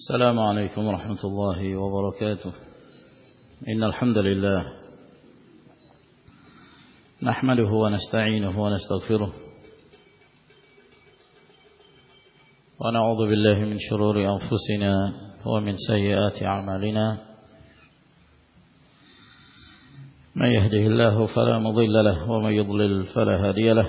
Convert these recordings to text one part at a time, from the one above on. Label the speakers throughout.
Speaker 1: السلام عليكم ورحمة الله وبركاته إن الحمد لله نحمده ونستعينه ونستغفره ونعوذ بالله من شرور أنفسنا ومن سيئات عملنا من يهده الله فلا مضل له ومن يضلل فلا هدي له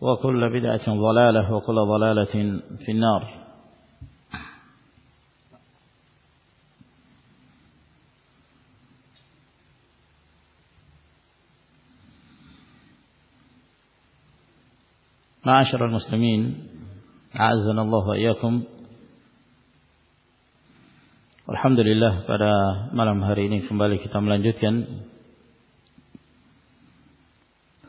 Speaker 1: وكل بدعة ضلالة وكل ضلالة في النار معاشر المسلمين عزنا الله وإياكم والحمد لله pada malam hari ini kembali kita melanjutkan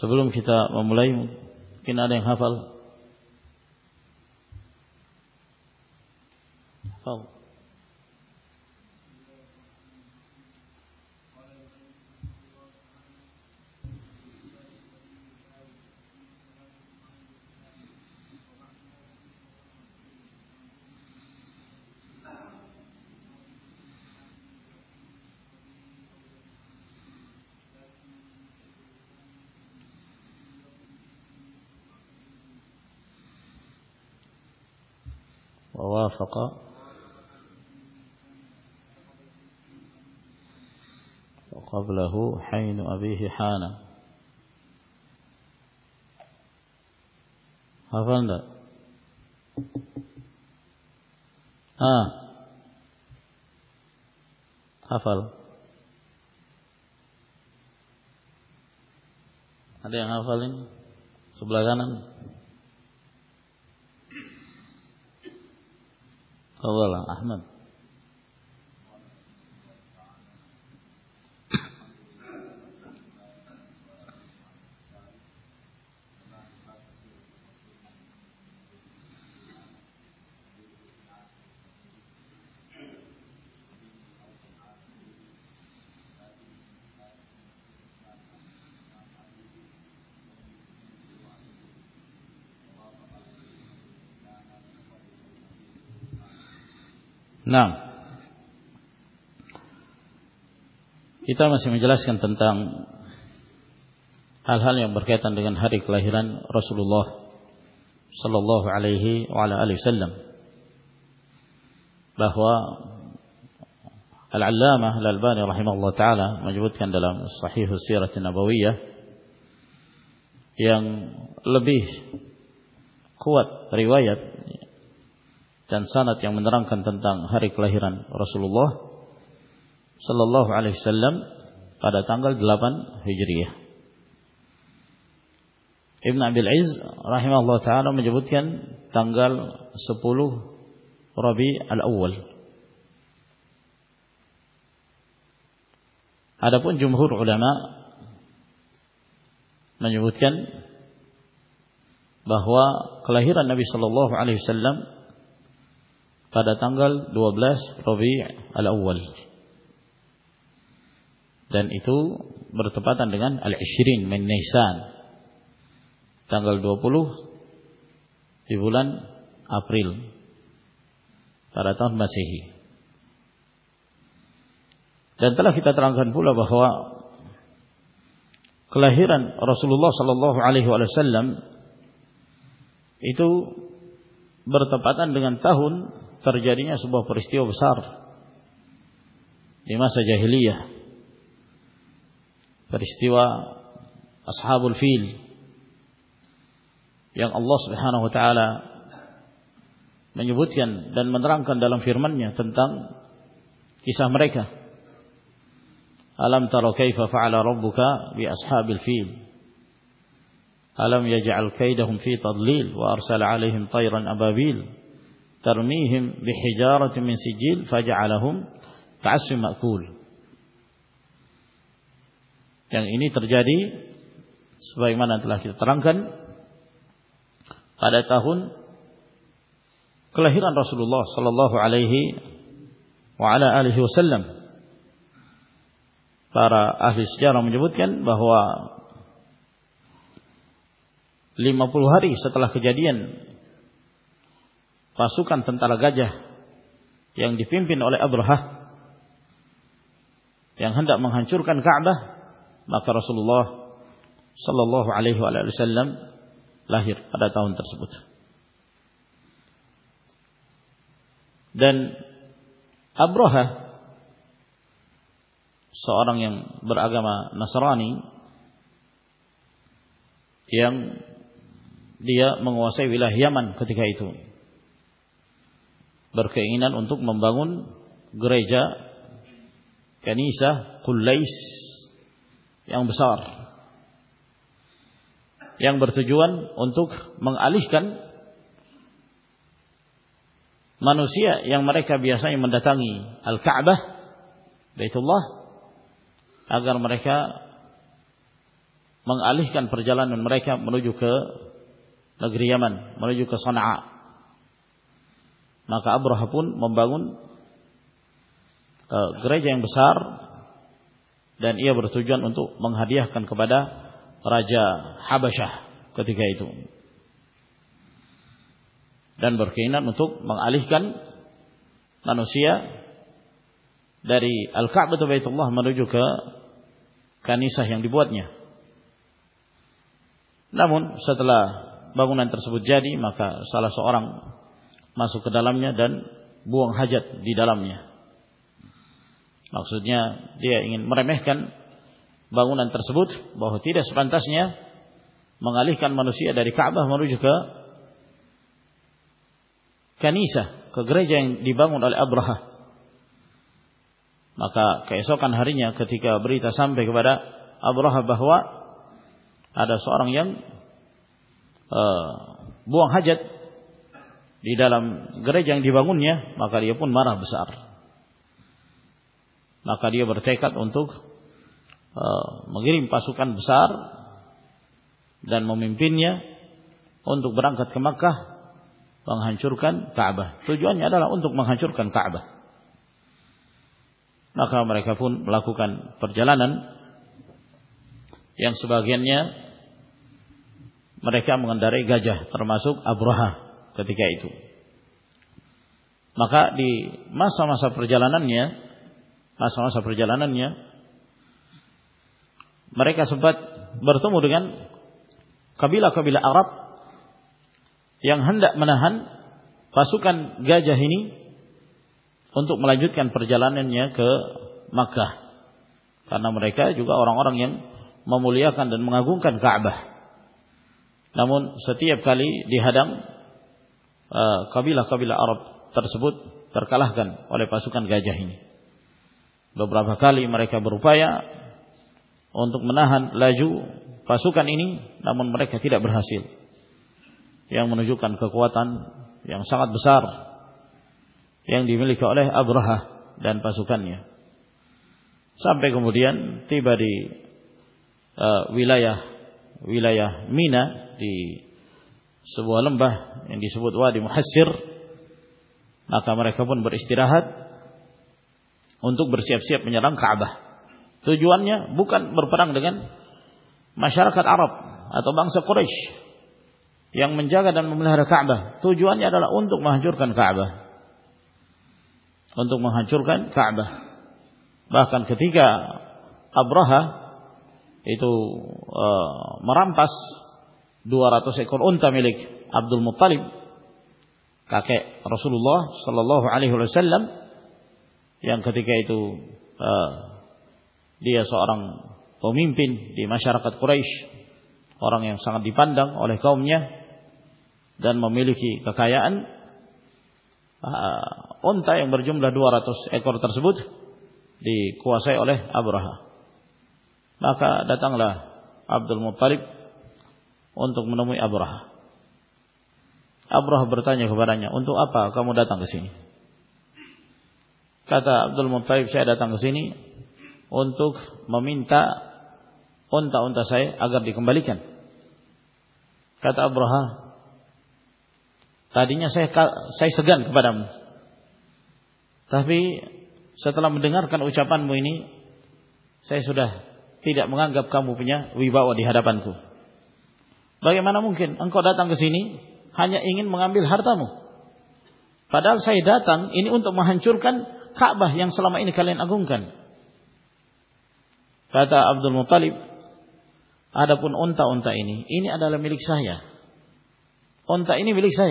Speaker 1: صبل کتا ہومل پینا پال وافق وقبله حين أبيه حانا حفظنا آه حفظ ada yang hafalin sebelah kanan ہو جسالی رسول ہر ایک لرن رسولوہ صلی اللہ علیہ السلام کا دا تنگل دلابنیہ ابناز راہیمہ اللہ سار مجبت تنگل سپولو ربی المہ مجبوت بہوا کلاہرانبی صلی اللہ علیہ السلام کا دا تنگلس ربی ال دنوں واترین نیسان تنگل ڈوپول پی بولا ترکن بھول بخو رسول علیہ وسلم وات پر جہلی ہے پر استواسحاب الفیل اللہ سبان ہوتا اعلی مجھے کاب کا مقل ترجاری سب تلا ترام کن تعلق تاہون کلحیران رسل اللہ صح الحا السل تارا سیدارم جبت كے بہوا لیما پروہاری سے تلا خین پاس كن سن تلا گاجا یعن دین الے ابرحا تین ہند مہنچور كن كا رسلم دین ابر سر بر آگا نسرانی ولاحمان کتائی تھوں بر خان اُنٹ من گرائی کھلئی سر یو برتھ جوانک منگ آلی منسی یعن مرکسنی الہوا گر آج مرکا منوجو ن گرین منوجو سنا ما کا بر حاپن ممبن گرائی جائیں بسار دنیا برتن انٹوادی حکن کا راجا ہابہ کتنا برقی ناٹو آئی الدوائی ہم سہیاں بواد نا بن سلا بابن اینٹرس بجیا ملاس اور ماسونی بو ہلنی مکسود مر محن باغ اینتر سبوت بہت تیرے سو تاسی ہے منگالی کان منوسی مروجہ کنسا گرجن ابروہ مکا کئے سو حرا کھا بریتا سامو ربروہ بہوا آ سارنجن بو آگا جت دی ڈالم گرجن دیباگون پن مار آسار برقی كا ان تک مگر پاس كن سار دن من انقد مکا وہ ہنچر كن بہ جنہ انتقان كا پھون لاكو پرجالانند یعن سب گیے مركیا گاجا پرما سك آبروہ گیكھا دیجلانے سو آسا پرجا لنیہ مرکا سب برتھ ارغن کبلاقابلہ آربن منہ پاسان گا جہینی اندو مل جان پرجا لنیا کے مکہ مرکا اورنگ مامولیا کانگا گنگان کا من ستی کا دیہ کبیلا کبھی آرب تر سوبت تر کالاً اور پاسکان گا جاہینی ببرا بھا لی مرکایا انٹو منا لائجو پاسوانی مرکیا کباسی یعن منجوان کا کات سات بسار یو دیمن لے کے آبرحا دن پاسوانی سبھی باری وی نی سبوا اندیم حاصر ناکا مرکن بر اسراہ انت برسیات من کھا دے تجوانیا بو کن پرن لگا رقد آرپن سے کورچ یا جگہ انطوا انچور کھا ابرہ یہ تو مرام پاس دوار آپ سے انتا ملک ابدل متالیم کا رسول اللہ صلی اللہ علیہ سلام اورن مپن ماشا رقد پورائش اور سات دیپاندان کمیا دن میلکی کاکایا ان تا برجمت دی کوش آبرہا کا داتان متاری ان تک من آبرہا آبرہ برتا انتو آپ کا مت داتنسی کاتا ابدل متائق سائ تنسینی ان تک ممنتا انتا انتا سائ آگر کمبالی کاٹا برہا تعدا سا سائ سگن تبھی ستلام ڈگھر اوچاپان مہین سائ سدہ تیری منگان گپ کا موپن اویب اوہ پان کو مہا ممکن ان کو تنگسینی ہاں ان تم پا تنگ انہچور کھ بہیا سلام ان کا اگوک آبدل متالیب آداب انتا اندال ملک سہیا انی ملک سا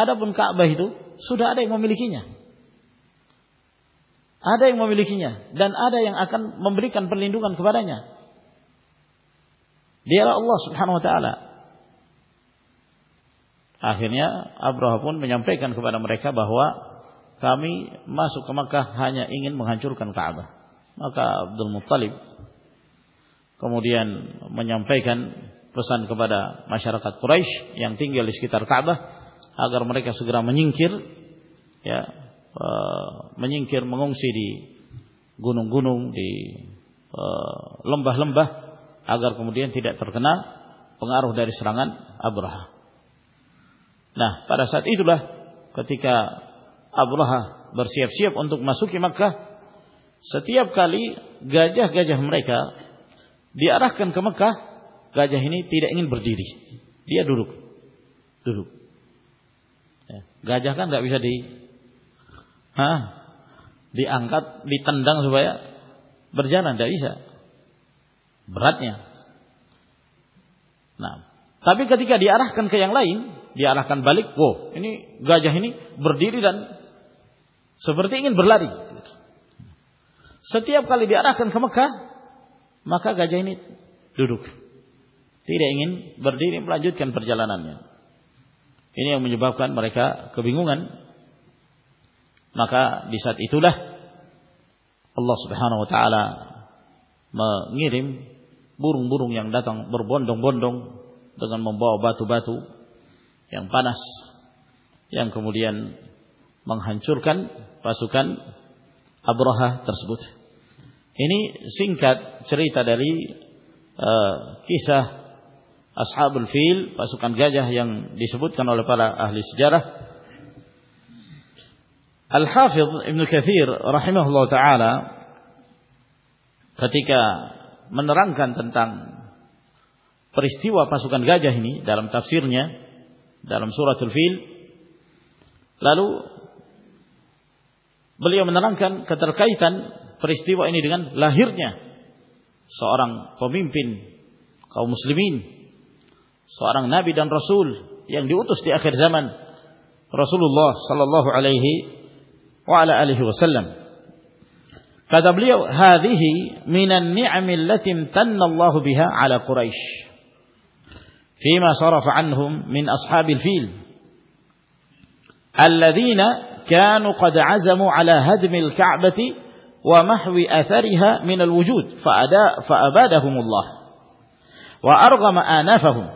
Speaker 1: آداب کب بہت سدھا آدھے ملکی آدھے دے واسطے اللہ میں بہوا کمی مس کاما کا مہا چورک ابدل مختالیب کموڈین منام پہ کھانت کا بردا مشا رقاد پورائشیا تین گلس کے ترقی آغر مرک سر مجھے منگن کیر میری گنم گونگ لمبا لمبا آگار کموڈیان تھی اتارکن اور سران ابر ہا پاتا کتکا مسو کی مکہ کا مکہ ہاں۔ بالکنی یعنی بردیری سبردھین برلا ری سال آنکھا مقا گین تھی ریاں بردی ریم کنفر جا لانے مجھے بابا کبھی منسولہ ارلاس بھائی ہنوا آم برداؤں بر بن دوں بن دوں دکن بات بات یعن بانس ایم کم منگ ہنچور کن پاس کن ابراہ ترسبت چرتا اللہ خطی کا منران کان سنتا پرستی ہوا پشوکن گا جہین دارم تفصیل دارم سورت الفیل Lalu beliau menerangkan keterkaitan peristiwa ini dengan lahirnya seorang pemimpin kaum muslimin seorang nabi dan rasul yang diutus di akhir zaman Rasulullah sallallahu alaihi wa ala alihi wasallam kata beliau hadhihi minan ni'am allati tanna Allah biha ala quraish fima sarafa anhum min ashabil fil alladhina كانوا قد عزموا على هدم الكعبة ومحو أثرها من الوجود فأبادهم الله وأرغم آنافهم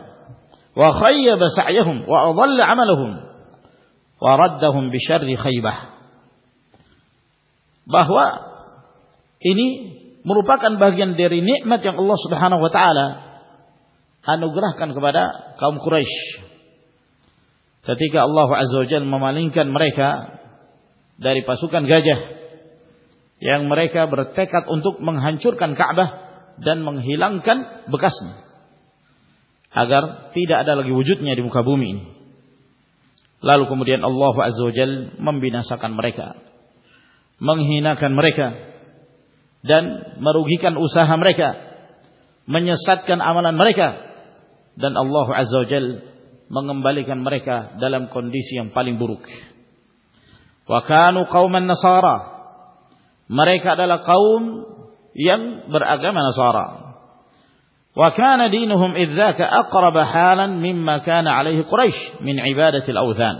Speaker 1: وخيب سعيهم وأضل عملهم وردهم بشر خيبة bahwa ini merupakan bagian dari nikmat yang Allah Subhanahu wa taala anugerahkan kepada kaum Quraisy ketika Allah Azza wa Jalla memalingkan mereka داری پاس گاجا یعن مرک رات اندو منگ ہنچور کن کب دن منگ ہیلا بکاسمی اگر تی دگی ہو جا بومی لال کمرن اللہ زو جل ممبینسا کن مرک منگنا کن مرکن کن اشا مرک منس امنان مرک دن اللہ زو جل منگم بالکن مرک دلم کن ڈیسی ہم پالیم بروک وَكَانُوا قَوْمَ النَّصَارَى Mereka adalah kaum yang beragama nasara. وَكَانَ دِينُهُمْ إِذَّاكَ أَقْرَبَ حَالًا مِمَّا كَانَ عَلَيْهِ قُرَيْشِ مِنْ عِبَادَةِ الْأَوْثَانِ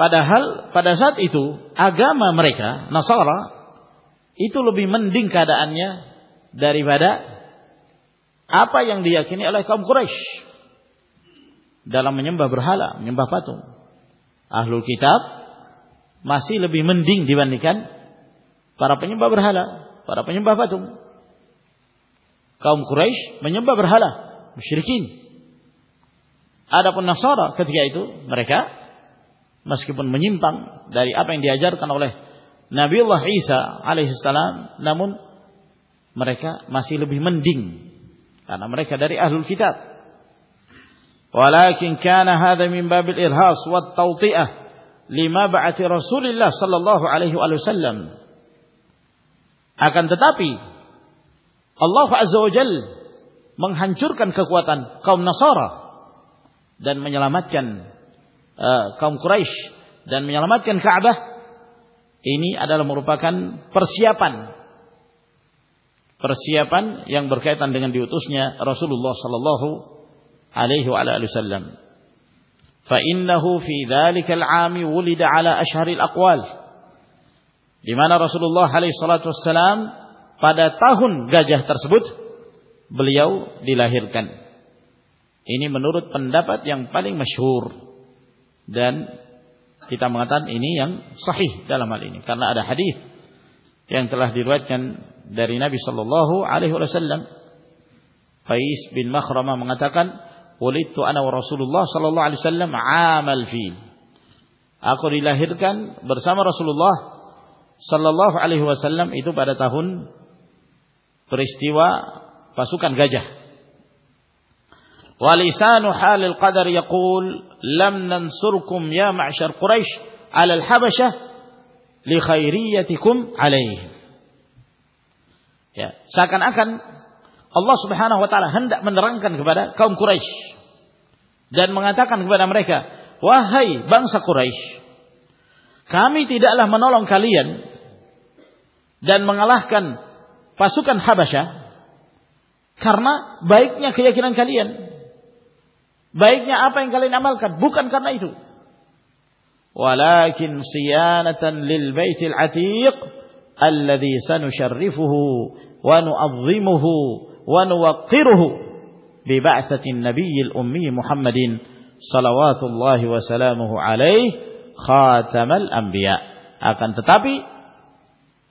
Speaker 1: Padahal pada saat itu agama mereka Nasara itu lebih mending keadaannya daripada apa yang diyakini oleh kaum Quraisy dalam menyembah berhala, menyembah patung. آلول کتاب ماسمند ببرہ لا پارا پنجیم بابا تم کا شرکی آج اپن نہ سورا کسی گیا تو مرے کا مسکیپ مجھم پانگ داری اپنی دیا جرکے نہاری آل کتاب ولكن كان هذا من باب الإرهاص والتوطئة لما بعث رسول الله صلى الله عليه وآله وسلم akan tetapi Allah Azza wa Jal menghancurkan kekuatan kaum Nasara dan menyelamatkan uh, kaum Quraisy dan menyelamatkan Ka'bah ini adalah merupakan persiapan persiapan yang berkaitan dengan diutusnya Rasulullah sallallahu عليه وعلى آله وسلم فإنه في ذلك العام ولد على أشهر الأقوال لمعنى رسول الله عليه الصلاة والسلام pada tahun gajah tersebut beliau dilahirkan ini menurut pendapat yang paling masyhur dan kita mengatakan ini yang sahih dalam hal ini karena ada hadis yang telah diriwayatkan dari Nabi sallallahu alaihi wasallam Faiz bin Makhrama mengatakan Walidtu ana wa Rasulullah sallallahu alaihi wasallam amal fi. Aku dilahirkan bersama Rasulullah sallallahu alaihi wasallam itu pada tahun peristiwa pasukan gajah. Walisan hal al-qadar yaqul lam nansurkum ya ma'syar Quraisy ala al-Habasyah li khairiyatikum alaihim. Ya, seakan-akan Allah Subhanahu wa taala hendak menerangkan kepada kaum Quraisy dan mengatakan kepada mereka, "Wahai bangsa Quraisy, kami tidaklah menolong kalian dan mengalahkan pasukan Habasyah karena baiknya keyakinan kalian. Baiknya apa yang kalian amalkan, bukan karena itu. Walakin siyanatan lil baitil atiq alladhi sanusharrifuhu wa nu'azzimuhu" ونوقره ببعثة النبي الأمي محمد صلوات الله وسلامه عليه خاتم الأنبياء akan tetapi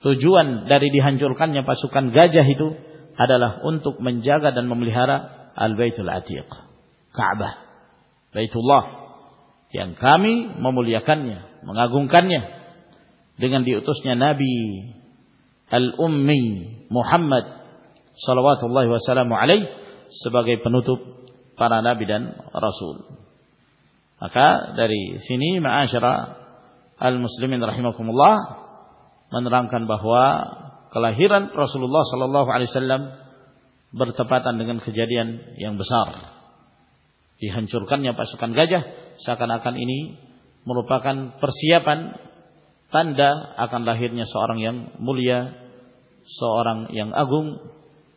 Speaker 1: tujuan dari dihancurkannya pasukan gajah itu adalah untuk menjaga dan memelihara Al-Baitul Atiq Ka'bah Baitullah yang kami memuliakannya mengagungkannya dengan diutusnya Nabi Al-Ummi Muhammad سلو اللہ علیہ صبا گئی نتب پانا نا رسول بہوا کلا ہیرن رسول اللہ صلا اللہ علی سلام برتھن کجرین یو بسارنچر کن گجا سکن آن ملوپا کان پارسی پان تن سر مولی سرنگ یعن آگ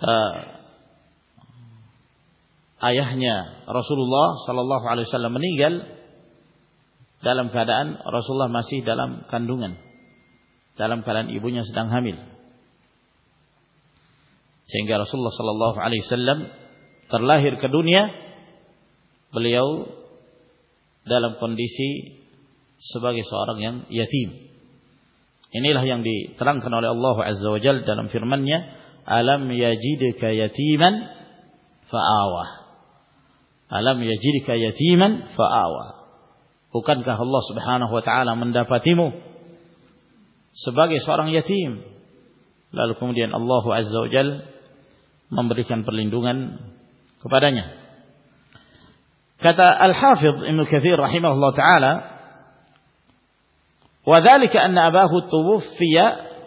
Speaker 1: رسول اللہ صلی اللہ علیہ رسول رسول صلی اللہ علیہ سلم ترلیہ بولم پنڈیسیم بھی ترنگ اللہ الم یجید کا یتیمن فعوا الم یجید کا یتیمن bukankah Allah subhanahu wa ta'ala mendapatimu sebagai seorang yatim lalu kemudian Allah azza wa jal memberikan perlindungan kepadanya kata Al-Hafidh Ibn Kathir rahimahullah ta'ala wa dhalika anna abahu tuwuffiya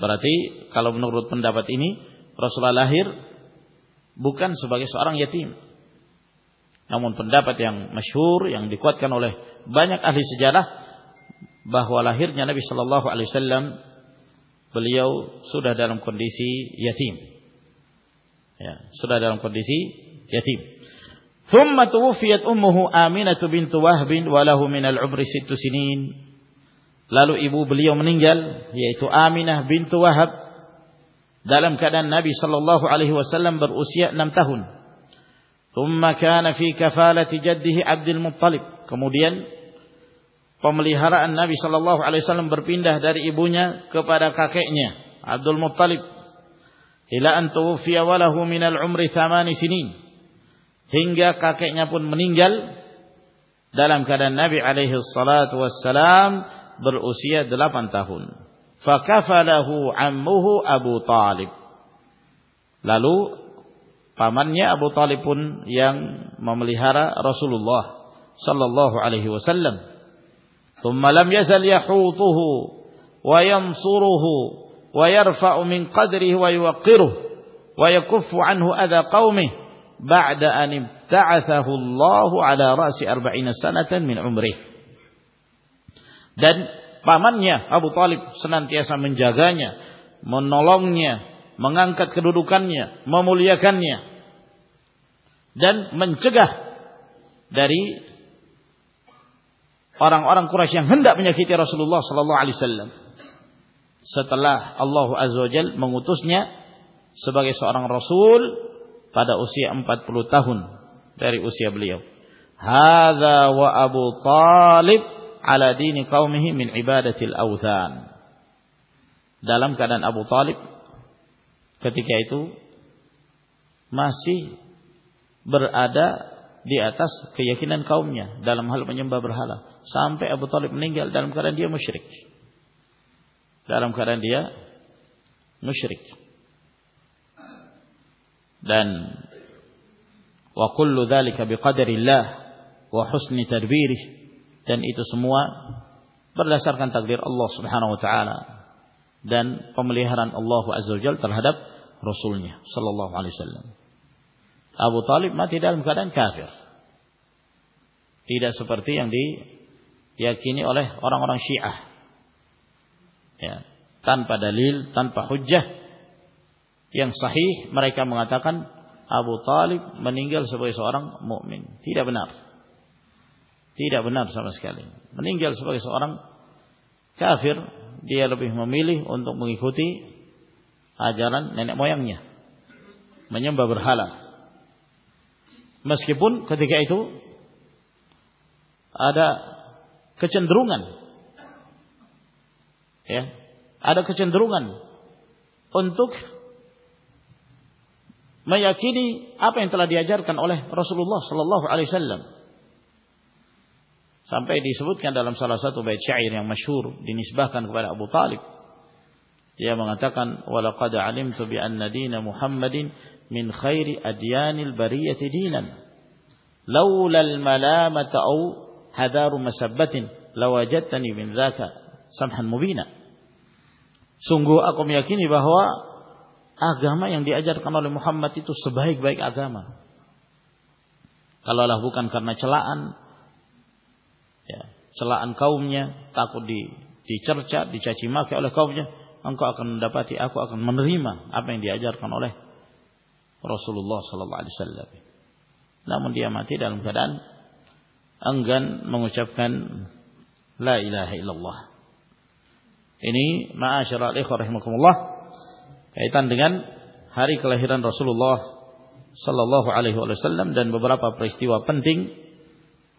Speaker 1: Berarti kalau menurut pendapat ini Rasulullah lahir bukan sebagai seorang yatim. Namun pendapat yang masyhur yang dikuatkan oleh banyak ahli sejarah bahwa lahirnya Nabi sallallahu alaihi wasallam beliau sudah dalam kondisi yatim. Ya, sudah dalam kondisi yatim. Thumma tuwfiyat ummuhu Aminah bint Wahb walahu min al-'umri 6 sinin. لالو ابو بلیو منگل دلام کربی علیہ وسلام berusia 8 tahun. Fakafalahu ammuhu Abu Talib. Lalu pamannya Abu Talib pun yang memelihara Rasulullah sallallahu alaihi wasallam. Thumma lam yazal yahutuhu wa yansuruhu wa yarfa'u min qadrihi wa yuqiruhu wa yakuffu anhu adha qaumihi ba'da an ibta'athahu Allah ala ra'si 40 sanatan min umrihi. مبوالب سنانتی م نلنیا موکنی ممولی کنیہ دن چاہی اور کوئی رسول اللہ سلسلام سلا مسنی سب اور رسول پادا اسی تاہون داری اسی عبلی ہزا ابولیب ابوالا دلم خران دیا موا برقن اللہ ہوملی حران ابو تعلیم اور سہی مرائی کا من ابو تعلیم سے اور تیرا بنا سمجھ کے لیے منگل کیا پھر دے لو بیما ملی انگی خوتی آج مائن میم بہر حال مس کے پن خطے کے آدھا کچن درگان کچن درگان ان تک میں کری آپ دیا جرکن صلاح علیہ السلام Sampai disebutkan dalam salah satu bait syair yang masyhur dinisbahkan kepada Abu Talib. Dia mengatakan walaqad alimtu bi anna din Muhammadin min khairi adyanil bariyati dinan. Laula al malamata aw hadaru masabbatin lawajadtani min dzaka samhan mubina. Sungguh aku meyakini bahwa agama yang diajarkan oleh Muhammad itu sebaik-baik agama. Kalaulah bukan karena celaan, سل انوی تاکی چرچا دی چاچی ما ان کو منہیما آپ India جارکھانے رسول سلام خان انگن میلو الحمل گن ہاری رسول سلام دن برا پاپر اسٹی واپن تھی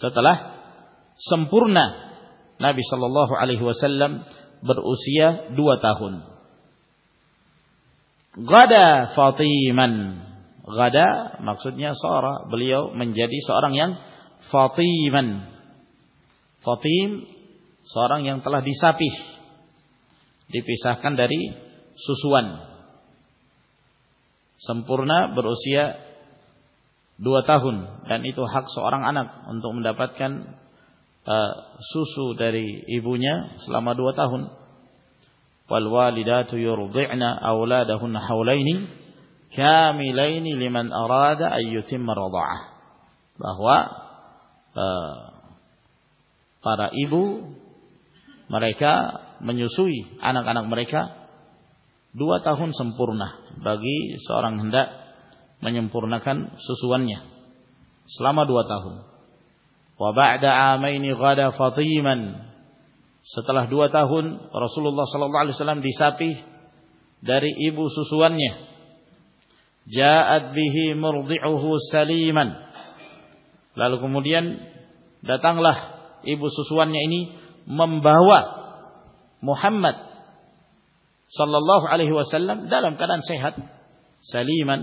Speaker 1: تمپرسلم سور بلی منجری سور فیمن فتی سورگ تلا دی ساندری سوسن سمپورن بروسی دوٹا ہن دہنی تو ہک سو رنک اندا پاتی ابو نے اسلام دون پلوا لیدا اولا داحل او ریو مارو بہوا پارا ابو مرائی منسو مرائقون سمپورنا بگی سوران مینکھن سلام فاطل ابو سسمن محمد صلی اللہ علیہ وسلم سلیمن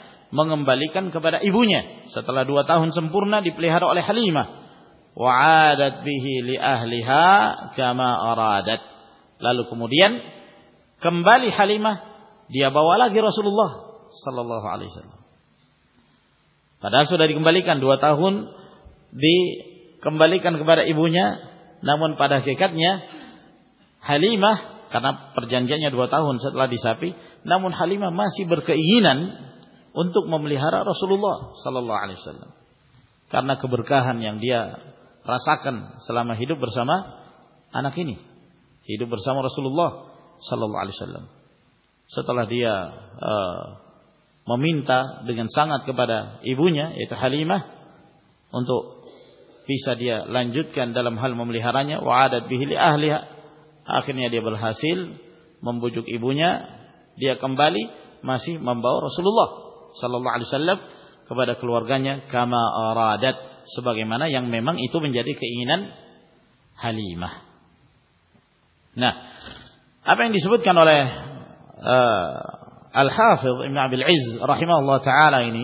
Speaker 1: mengembalikan kepada ibunya setelah dua tahun sempurna dipelihara oleh Halimah. Wa'adat bihi li ahliha kama aradat. Lalu kemudian kembali Halimah dia bawa lagi Rasulullah sallallahu alaihi wasallam. Padahal sudah dikembalikan dua tahun dikembalikan kepada ibunya namun pada hakikatnya Halimah karena perjanjiannya dua tahun setelah disapi namun Halimah masih berkeinginan انتوک مملی ہارا رسول اللہ صلی اللہ علیہ وسلم کرنا خبر کا سلاما رسول اللہ صلی اللہ علیہ وسلم کے بارا ابویا انتو پیسا دیا لائن جت کے بل حاصل ممبوجوک ابویا دیا کمبالی ماسی ممبا رسول اللہ اپن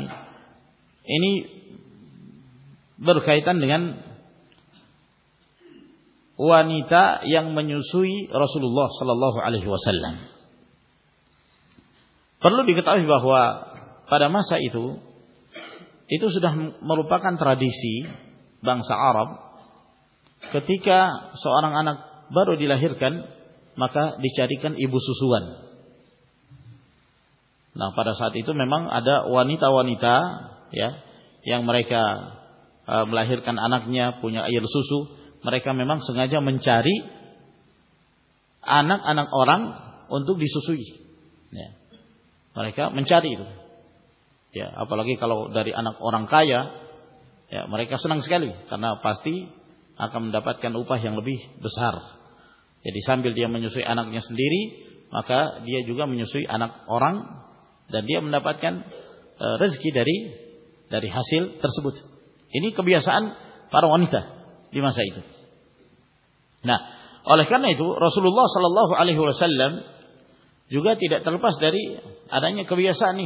Speaker 1: سب برقائی تنگا یعن من رسول پرلوا ہوا پارماشا سمپن ترادی سا آرب کتکا سو آرنگ آنگ بر ادی لاہر کن مکا دیچاری کنو سوسوان پار سات میمن آدا اوانیتا یا مرک لاہر کن آنا سوسو مرک میم سنگا جا منچاری آنگ آنگ اور مرک منچاری اپری اورز گی دری دری ہاسل کبھی رسول اللہ صلی اللہ علیہ وسلم یہ کبھی آنی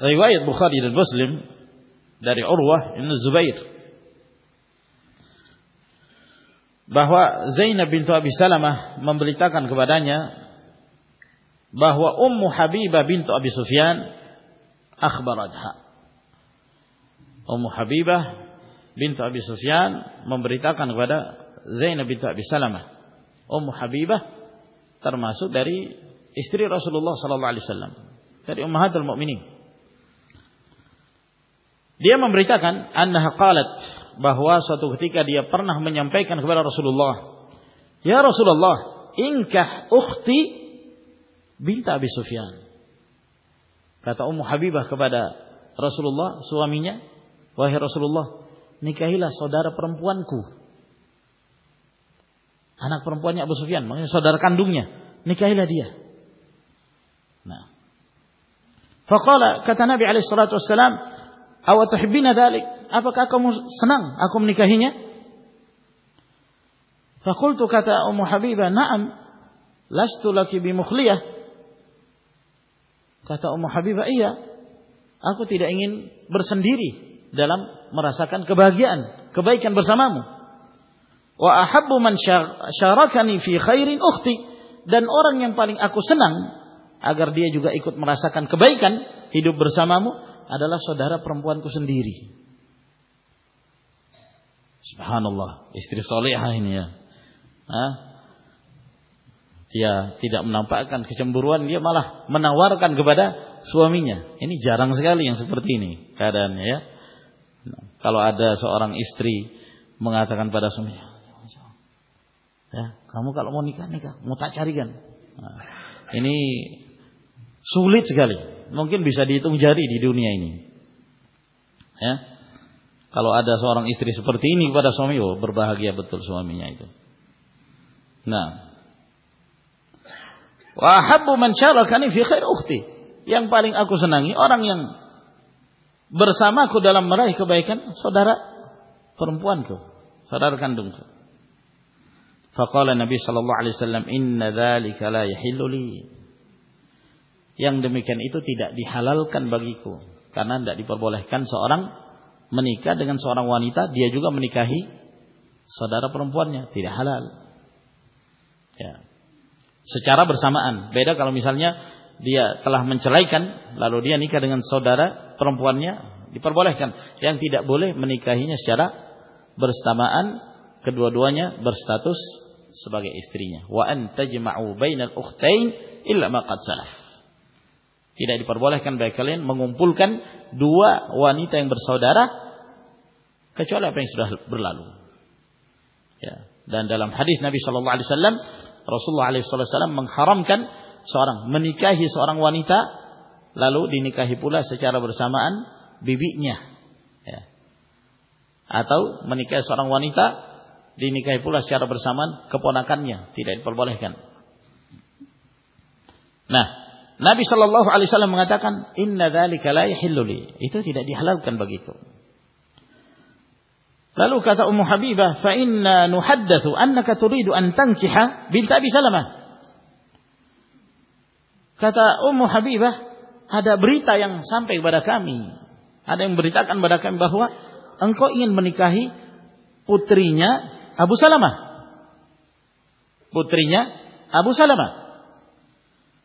Speaker 1: ممبری رسول اللہ علیہ مین Dia memberitakan annaha qalat bahwa suatu ketika dia pernah menyampaikan kepada Rasulullah, "Ya Rasulullah, inkah ukhti binti Abi Sufyan." Kata Ummu Habibah kepada Rasulullah, suaminya, "Wahai Rasulullah, nikahilah saudara perempuanku." Anak perempuannya Abu Sufyan, maksudnya saudara kandungnya, nikahilah dia. Nah. Faqala kata Nabi alaihi salatu wasallam, آپ تو حبین دا آپ کا سنا آکم کہ کل تو کتھا حبیبا نا لاسطولا کم مخلیہ کتا حک تیرے انسن دھیری دلام مراسا کنگیاں مامو منفی خیر دین اور سنا اگر دے جگہ مراسا کبئی کن ہرسا مامو سو را پرمپری ہاں سولی ہا نہیں برو ملا مناخب استری من پیدا سومی کا نکا نکا مچاری گا سلی نمکن پیشاد تم جہ دیلوا سو ریپرتی برا سوامی ہو بر بہا گیا سوامی آئی نہ منسیا یو پاری آکو سنا اور برسا مرا باقی سودارا پرمپوانبی صلحملی یعنالیپر بول سو اور چلائی کن لال سو درا پر بولے منی چارا برستا من Quddus بگے استرین Tidak diperbolehkan bagi kalian mengumpulkan dua wanita yang bersaudara kecuali apa yang sudah berlalu. Ya. Dan dalam hadis Nabi Shallallahu Alaihi Wasallam, Rasulullah Shallallahu Alaihi Wasallam mengharamkan seorang menikahi seorang wanita lalu dinikahi pula secara bersamaan bibinya, ya. atau menikahi seorang wanita dinikahi pula secara bersamaan keponakannya tidak diperbolehkan. Nah. بگی کوئی بہ آریت سامپی برا کام بریتا بہوا ان کو کہبو سلامہ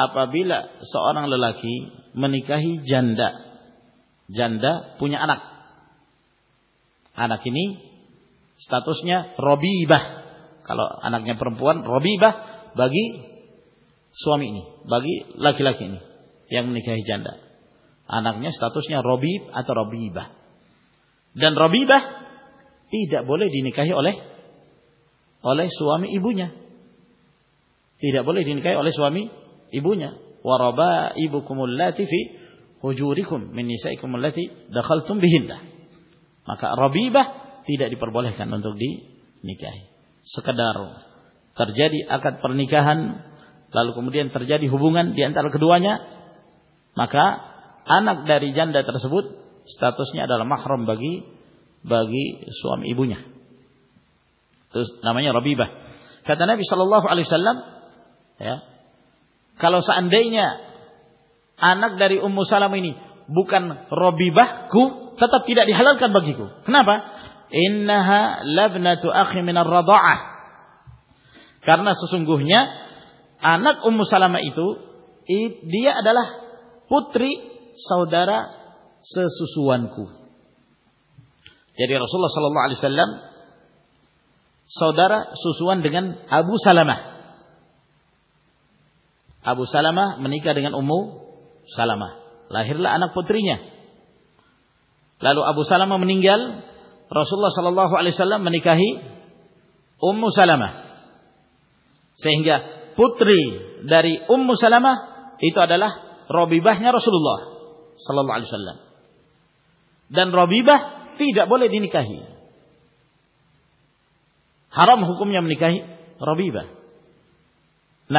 Speaker 1: آپیلا سو آنا لو لا منی جاندہ جاندہ پونا آنا آنکنی ساتوشنی ربیب آنکر ربی با بگی سوامی باغی لکھی لکھی منی جاندہ آنا اساتوشنی ربی ربی با دین ربی بہ ادے رینی کہوامی بولے رینکاہی الے سوامی ربا بلاتی ہوری کمنی سا کمل تھی دخل تم بھی ربیب تی داری پر بولے خاندو نکار ترجاری اکاد پر نکاحن کا لال قوم ترجاری ہوبان ترقواری سب مخرم بگی بگی سوا ربیبہ اللہ علیہ السلام کلو سا دے آنگ داری امو سلام بوکن ربی بہ تبدیل بکھی کو سسنگ آنگ امو سلامہ اتو دیا پوتری سودرا سسوان کو رسول صلی اللہ علیہ السلام سودارا سسوان دیں گے ابو سلامہ ابو سالامہ منی امو سلامہ لاہر لیکن پتری منیل رسولہ پوتری داری امو سلامہ یہ تو ربیبا رسول اللہ صلی اللہ علیہ دین ربیبا بولے دینی کہارم حکوم ربیبا نہ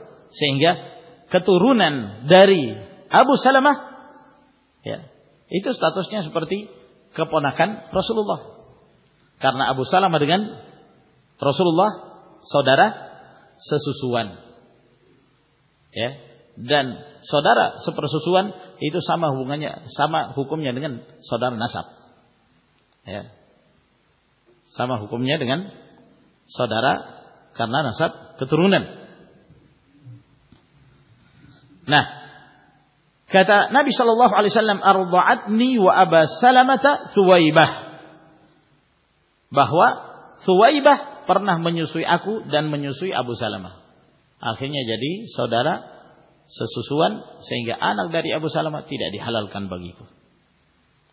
Speaker 1: یہ تو ابو سالم درسلان یہ تو حکومت سدار نساب حکومن سدارا کرنا ناساب کت رونن Nah, kata Nabi Shallallahu Alaihi Wasallam, "Arzatni wa Aba Salamah Thuwaybah." Bahwa Thuwaybah pernah menyusui aku dan menyusui Abu Salamah. Akhirnya jadi saudara sesusuan sehingga anak dari Abu Salamah tidak dihalalkan bagiku.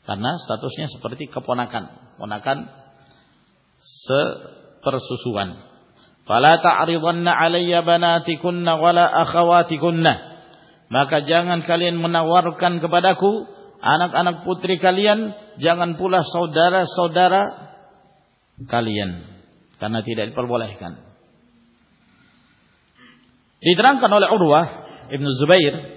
Speaker 1: Karena statusnya seperti keponakan, ponakan sepersusuan. Fala ta'ridanna 'alayya banatikunna wala akhawatikunna. بک جاگن کا باد آنک آنک پوتری کا بول rather زبر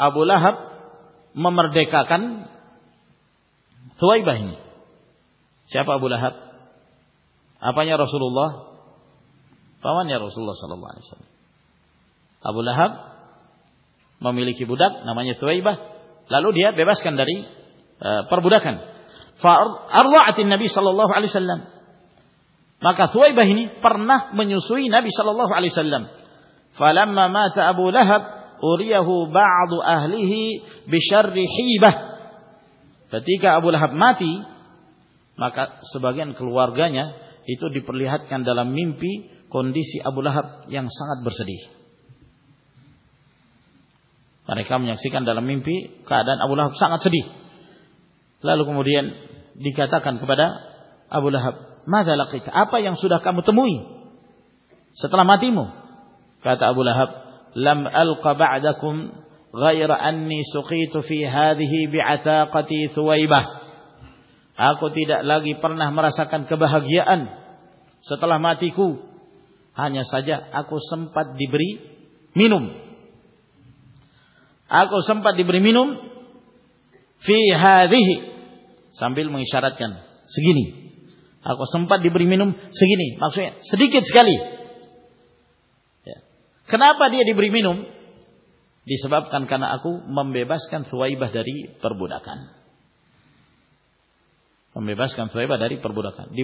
Speaker 1: ابو لہب ممر day کا رسول اللہ رسول ابو الحب ممی لکھی بنیال پر بھوک نبی صلی اللہ علیہ بہنی پر نو سوئی نبی صلی اللہ علیہ لالو میتا ابو لہب ماں لگتا ستنا مبلح لم ألق بعدكم غير أني سقيت في هذه بعثاقتي ثويبة Aku tidak lagi pernah merasakan kebahagiaan setelah matiku. Hanya saja aku sempat diberi minum. Aku sempat diberi minum fi hadhihi sambil mengisyaratkan segini. Aku sempat diberi minum segini, maksudnya sedikit sekali کنا بری مینم دیسبے بسائی بسائی Bihari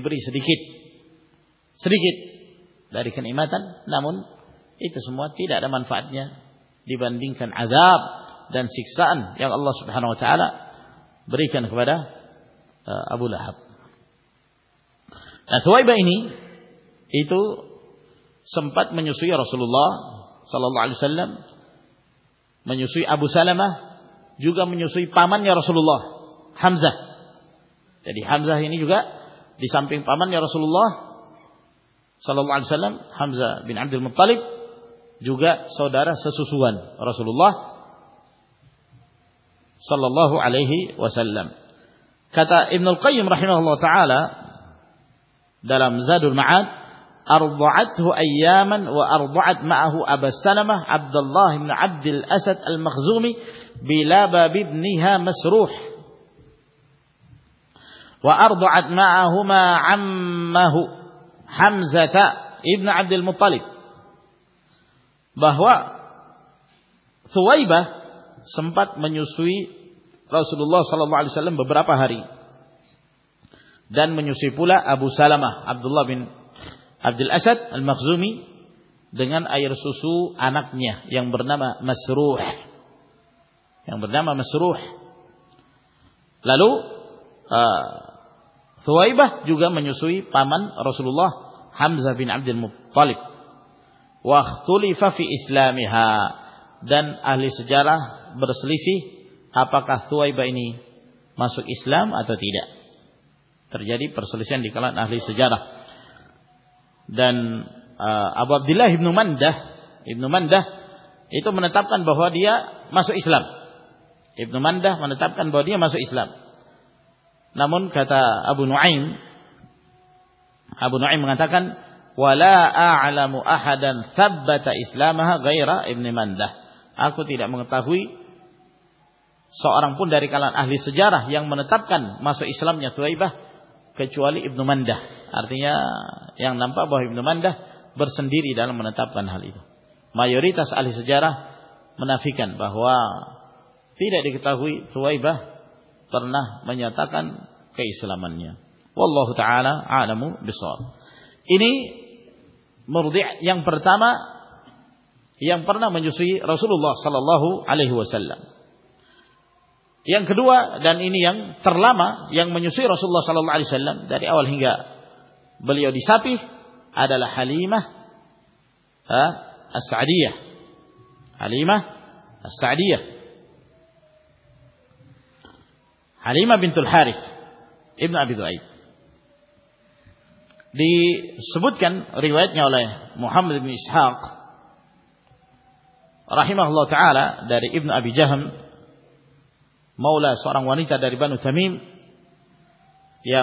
Speaker 1: M تن سموا تی درا منفاطین آجاب نا بریکن خبر ابو لہپیو سمپاد منسوئی اور سولولہ صلی اللہ علیہ وسلم منسوئی ابو سلامہ جگہ منسوئی پامن یا رسول اللہ حمزہ یعنی حمزہ ہی نہیں جگہ دی سمپنگ پامن یا رسول اللہ صلی اللہ علیہ وسلم حمزہ بن عبد المطلب جگہ saudara sesusuan Rasulullah sallallahu alaihi wasallam kata Ibnu Al-Qayyim rahimahullah taala dalam Zadul Ma'ad ارضعته اياما وارضعت معه ابا سلمہ عبد الله بن عبد الاسد المخزومي بلباب ابنها مسروح وارضعت معهما عمه حمزه ابن عبد المطلب bahwa Thuwaibah sempat menyusui Rasulullah sallallahu alaihi wasallam beberapa hari dan menyusui pula Abu Salamah Abdullah bin عبد الاسد المخزومی dengan air susu anaknya yang bernama Masruh yang bernama Masruh lalu uh, Thuwaibah juga menyusui paman Rasulullah Hamzah bin Abdul Muttalib waktulifa fi islamiha dan ahli sejarah berselisih apakah Thuwaibah ini masuk Islam atau tidak terjadi perselisihan di kalangan ahli sejarah یہ تو من کن بہ دیا معو اسلام تب کن بہ دسلام نامن ابو نوا اسلام پن دیکھ سوارا تب کنسو اسلام عئی باچو والی مان برسن دیر مائی ارس جا منافی بہ ہوا تیرائی بہنا تاسلم یعن پرنا منجوسئی رسول اللہ یو کدوا تر لا یعن منجوس رسول ہنگا بلی اور مولا سوری بنو سمیم یا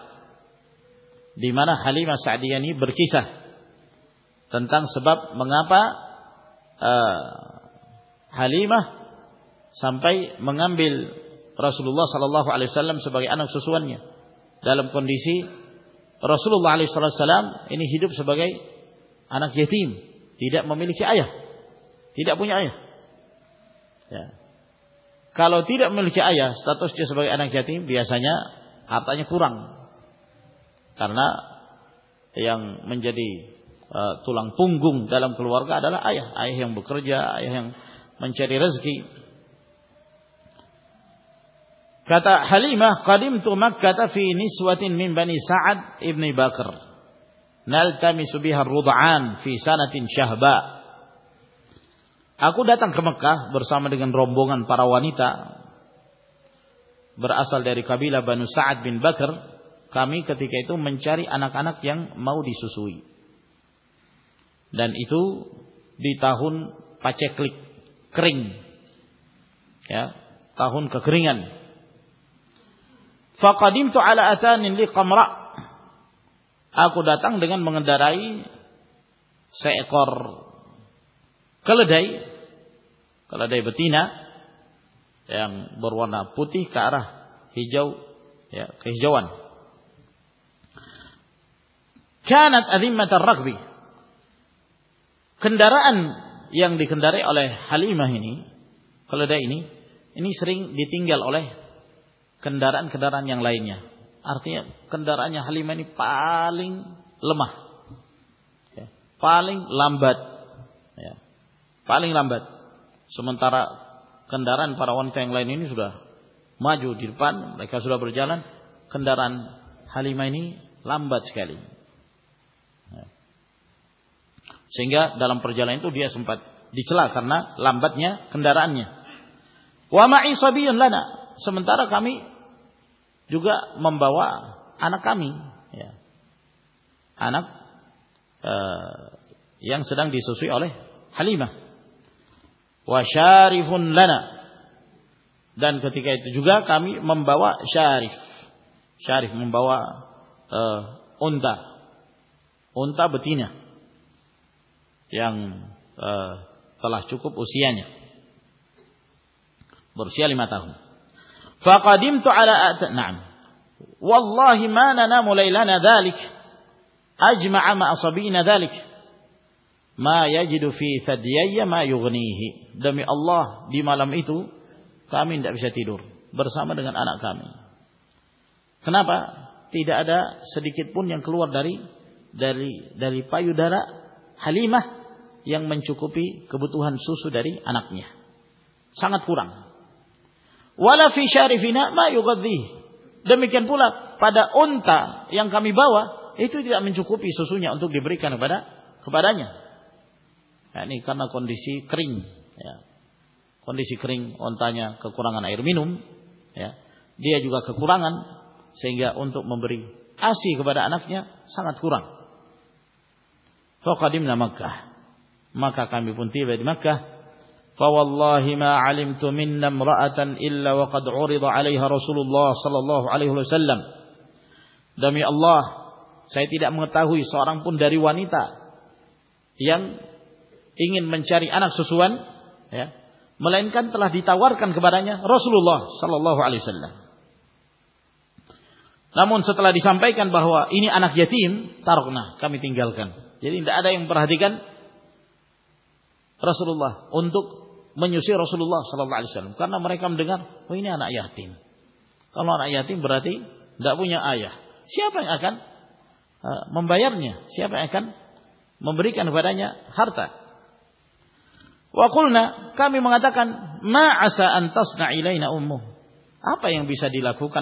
Speaker 1: دیمانا حالیما شادی برقیسا سباب منگاپا حالیما سمپئی منگام بیل رسول اللہ صلی اللہ علیہ رسول اللہ علیہ السلام ہجوب سب بگئی آنا جاتیم تیرے مم لکھ آیا کالو تیر آپ جاتیم بیس رزیم تکر شہبا گن پارا نیتا برس بن ساخر منچاری آنکانک یعن مؤ دیسوئین سیم تو آتا نیند کمرا آتا مرائی سے ایک دئی بتی نا یعن برونا پوتین ادھی مت رکھ بھی کنڈرا یعن کنڈارے الے حالی دے ان سر دیتین گل الے کنڈران خدار آن لائن کنڈار حایم پالن پالبت پالن لمب سمن ترا کنڈاران پارا نل سورا ما جو درپان لکھا سورا برجالن خندار آن ہالیم بت شکالی سیگا دل پر جی تو بھیا کرنا لمبات کامی جا ممبا آنا کامی آنا یا سداگ دیسو سو لے حال میں شارف اندھی جگا کامی ممبا شارف شارف ممبا بتی نا برسی علی ماتا ہانا ملائی برسا من کن تی دن کلو درا حال یاں منچو کوپی کبوتوحان سو سداری آنا سنگ کو ولا فیشاری منچو کوپی سوسویاں بریسی کھرین کنڈیسی ککوران ارمین دے آ جگا کھکوران سنگیا انتو مبری آسی خبر آنا سنگ کو نامک کہ مکا کمی بن تیوے مکام رسول منچاری آنا سسوان سلا دیسا بہو آنا یہ تین تارکنا کمی تھی آدھا دیکھ رسول اللہ اندو منوس رسول اللہ سلسلوں کا مرکن ڈگار ہونا اے اتی برا تھی دبی آئیں سیا پہ آن ممبیاں سیا پمبری برا ہارتا وکولنا کم آتا میں آسا ان تسلائی امو آپائن بسا دی لکھوا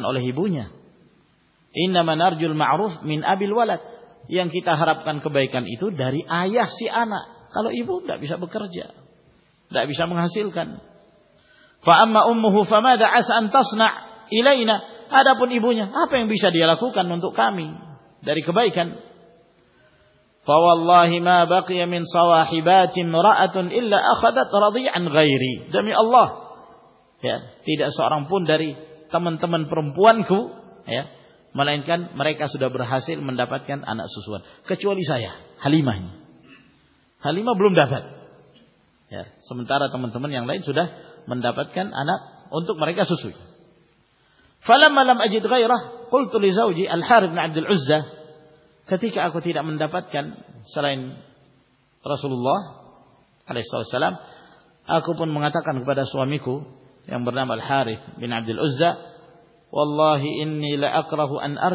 Speaker 1: انجول میں بلوال ائنکتا ہر بے داری آیا بن حاصل کنائیو را دس داری تمن تمن پرائی کا بر حاصل منڈا سسوان کچولی سا حلی ماہی خالیم برم دفت یار آنا کیا مغا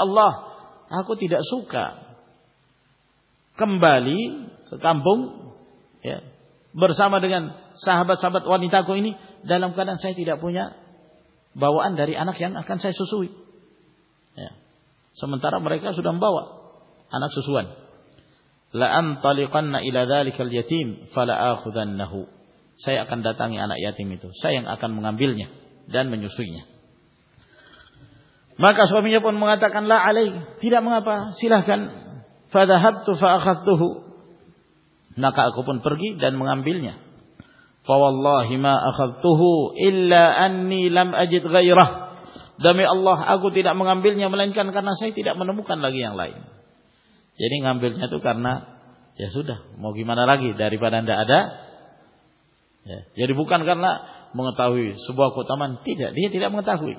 Speaker 1: تھا آس کمبالی کامبم برسا مدن سہابت کو باقیاں آن سائ سوسوئی کا سو باؤ آنکھ سوسو لکھل نہ سائن دا تا یاتی سائن آکن ملیں دن بنو سوئیں مکا سوامی مغا ما سرا کنو ناکی مغام بیلیاں پول لا تنی آگام کرنا سیری ملے بکن لگی لائن موی منا لگی داری بکن کرنا مغی صبح کوئی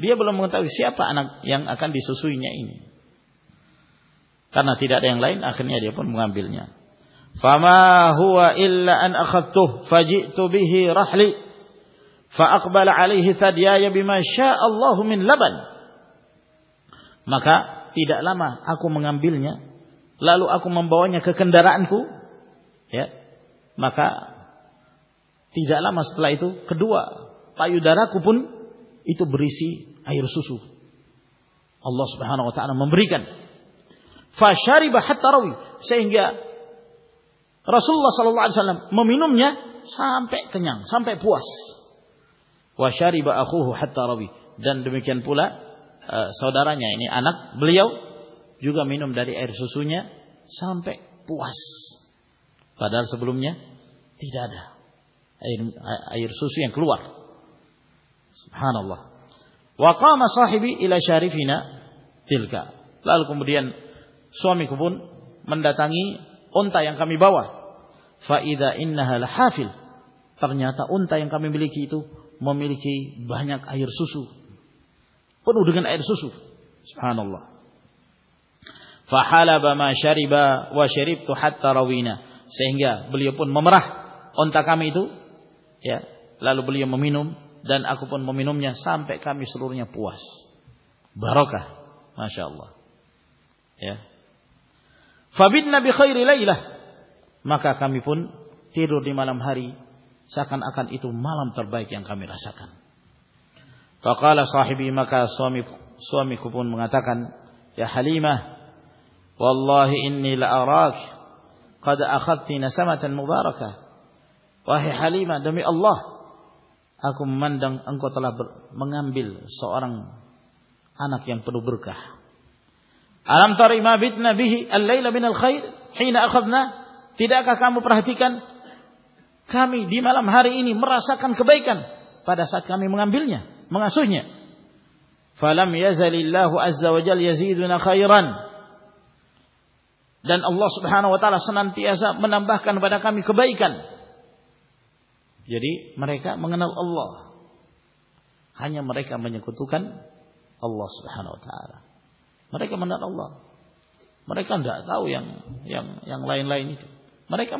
Speaker 1: دیا بولم سیا پنکھا بھی سسوئی لائی پن مغام بلا تیڈ منگام بیلو آکوم کو مسلو کڈو آپ درا کوپن اللہ ممبری سودارا نے سوسو پوس بلوم سوسویاں کلوار لال کم سوامی کون منڈا میٹ لوسر شریف تو ممرا کا میٹ لال بولیے ممی نم دن آپ مسیاں فبین مکا کا میپن تیروی مالم ہاری سکان اکان تر بائی کا میرا ساخان ککال صاحبی مکا کو حا منڈن مغام بھیلو برکا راخبنا کا مراسا جی مرک من ہاں مرک من کو مرک منالو مرکن کا منالی مرک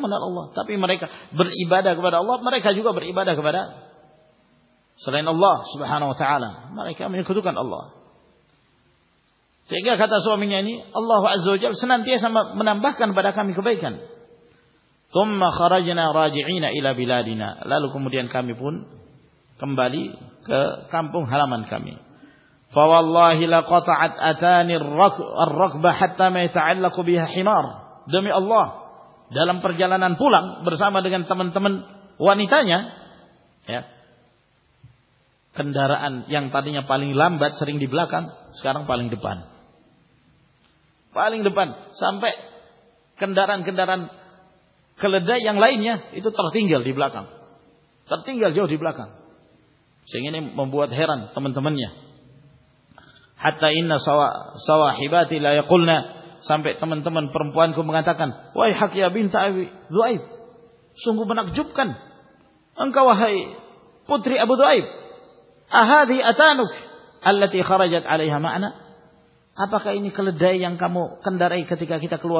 Speaker 1: مریک برا سرو سوانو تھا کیا تھا سو میری اللہ سنا بہن بڑا بھائی کن لالو کم پونپ درج برسا من یعن سر پالن دپان پالنگ دپان سنگ بناب جب کنک وبو آرجات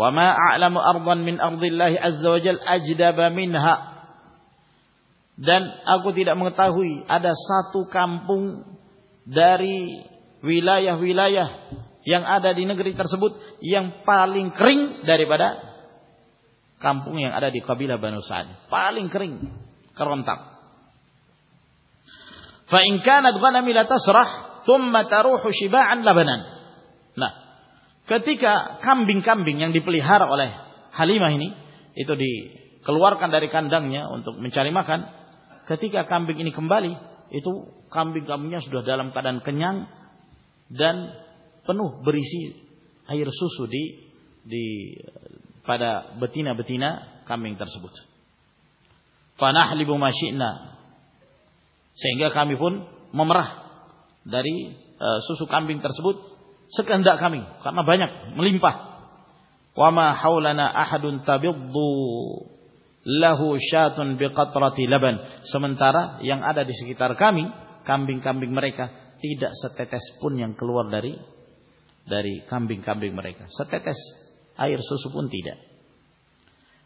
Speaker 1: ن میلا سر میں تربا بنا کتی کام بن کام بنیاں دیکھی پلی ہارے حالی ماہنی یہ تو کلوار کان دیکھا کان کتی کامبن کمبالی تو کام بھی ہیر سو سو دی بتی نتی نام ترسبت پنا حلی بو مش ن سینگ کا پن ممرا داری سوسو کامبن ترسبت sekehendak kami karena banyak melimpah wa ma haulana ahadun tabiddu lahu syatun bi laban sementara yang ada di sekitar kami kambing-kambing mereka tidak setetes pun yang keluar dari dari kambing-kambing mereka setetes air susu pun tidak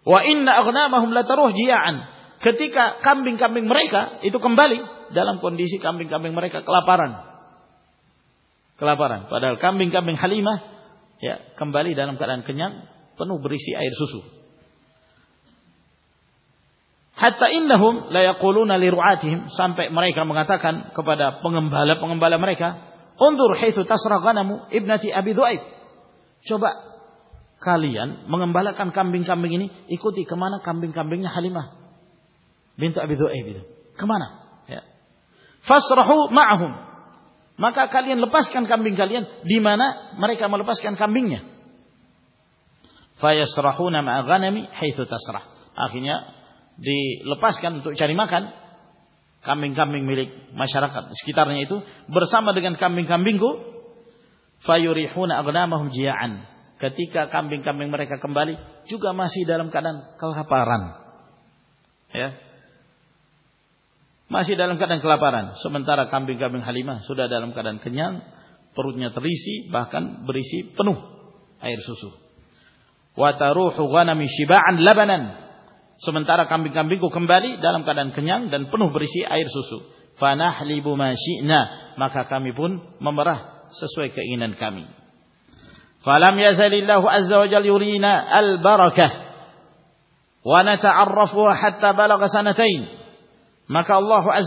Speaker 1: wa inna aghnamahum la taruh jia'an ketika kambing-kambing mereka itu kembali dalam kondisi kambing-kambing mereka kelaparan پن بری آئی سو سو تک نہ کوئی کھا مناتا پگم بھا پگم بھا مرائی کھا دور کا ابھی کالیہ منگم بھا کمبین کامبنی ایک حالماس رو ماں Maka kalian lepaskan kambing kalian di mana mereka melepaskan kambingnya. Fayasrahuna ma'a ghanami haitsu tasrah. Akhirnya dilepaskan untuk cari makan kambing-kambing milik masyarakat sekitarnya itu bersama dengan kambing-kambingku fayurihuna aghnamahum jia'an. Ketika kambing-kambing mereka kembali juga masih dalam keadaan kelaparan. Ya, masih dalam keadaan kelaparan sementara kambing-kambing Halimah sudah dalam keadaan kenyang perutnya terisi bahkan berisi penuh air susu wa taruhu ghanami shiba'an labanan sementara kambing-kambingku kembali dalam keadaan kenyang dan penuh berisi air susu fanahlibu ma syi'na maka kami pun memerah sesuai keinginan kami falam yazalillahu azza wa jalla yurina al barakah wa nata'arrafu hatta balagha sanatain مکا اللہ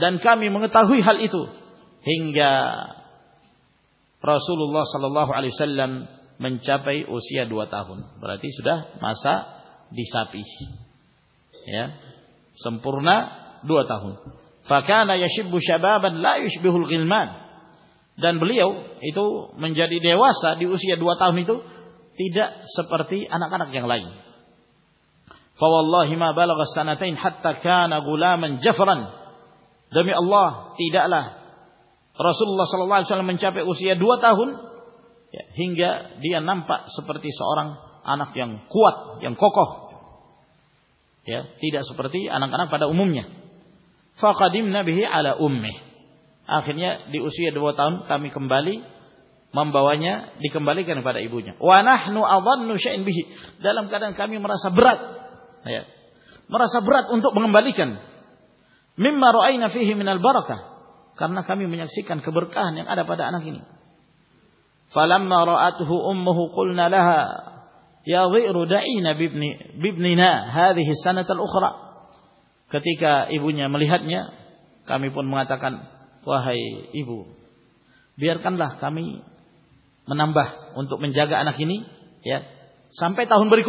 Speaker 1: دن کا می مگر تاگیا پی اڈن پی سمپور ڈوتا بھوشا با بن لن بھلی آؤ یہ تو جیو آتا سی اناک گے فوالله ما بلغ السنتين حتى كان غلاما جفرا demi Allah tidaklah Rasulullah sallallahu alaihi wasallam mencapai usia 2 tahun ya, hingga dia nampak seperti seorang anak yang kuat, yang kokoh. Ya, tidak seperti anak-anak pada umumnya. Faqadimna bihi ala ummih. Akhirnya di usia 2 tahun kami kembali membawanya dikembalikan kepada ibunya. Wa nahnu adhannu syai'in bihi. Dalam keadaan kami merasa berat مرا سا بھرات اندو بہم باقی میم مارو آئی فی ہن بار کا کارنا کمی منسر کا کن پالم مارو آج ہہ ام مہو کو خورا کتی کا ملحادی موا تک کوئی کاندہ من بہ انگا نہ کنیت سمپے تا ہن بریک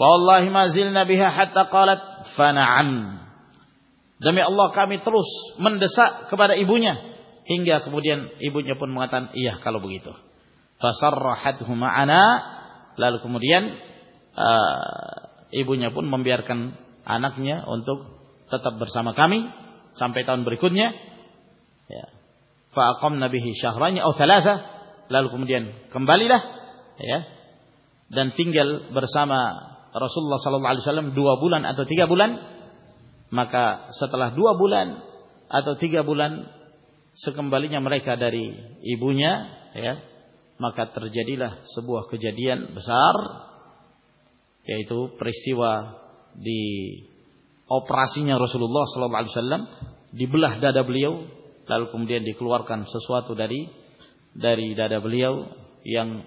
Speaker 1: بوی تو آنا لال کمرپن ممبر کن آنا کیسا مقامی ٹاؤن بری کو بھی شہر لال کمرن کمبالیہ دن تنگل برسا م رسول سلب آلو سالم ڈوا بولان تھی بولانہ بولان تھی کا سکمباری رائکاری بوئیں مر جدیلا سبوا کو جدید یہ تو رسول آلو سالم دیبلہ کلوارکن ساتاری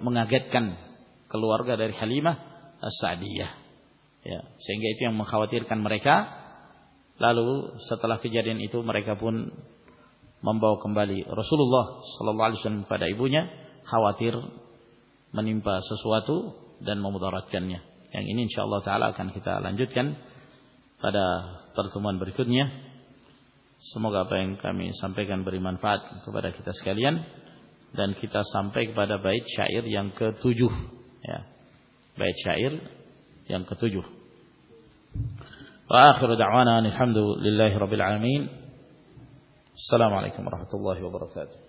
Speaker 1: منہ گیٹ کن کلوار کا داری خالی ما خاواتی کام کمبالی رسول منیمپا سسواتو رکن اللہ تعالی کن کتا پا پر سم کا پن کا میم پاتا کتال سمپ چائے رب العمین السلام علیکم ورحمۃ اللہ وبرکاتہ